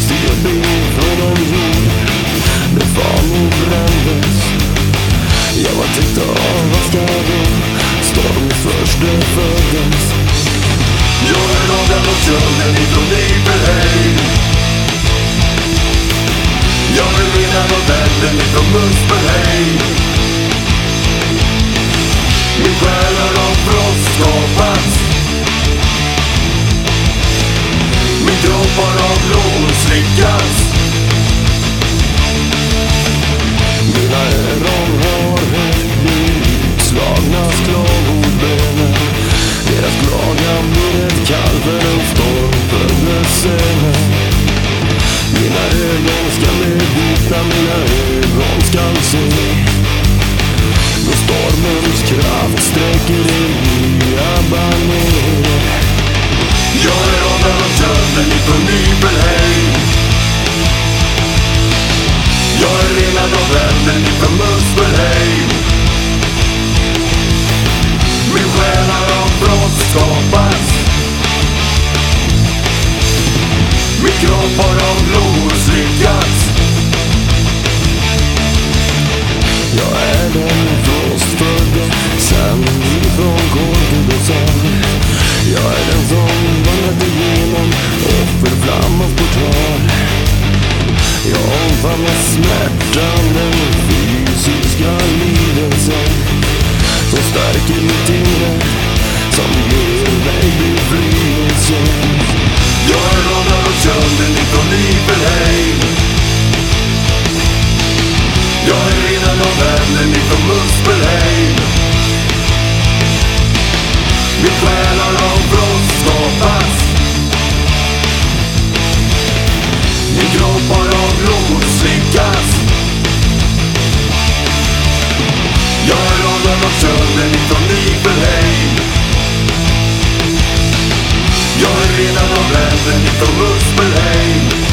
Fast jag blev från jord. Där fanor brändes Jag var täckt av hans skador Storm försteföddes Jag är jagad av skulden ifrån Nibelheim Jag vill vinna mot elden ifrån Muspelheim stormfödelse Mina ögon ska bevittna, mina ögon ska se. Då stormens kraft sträcker in nya baner. Jag är raden och kölden i Nibelheim omfamnar smärtan, den fysiska lidelsen Som stärker mitt inre, som ger mig befrielse. Jag är raden och kölden ifrån Nibelheim Jag är renad av vännen ifrån Muspelheim Jag är raden och kölden ifrån Nibelheim Jag är renad av vännen ifrån Muspelheim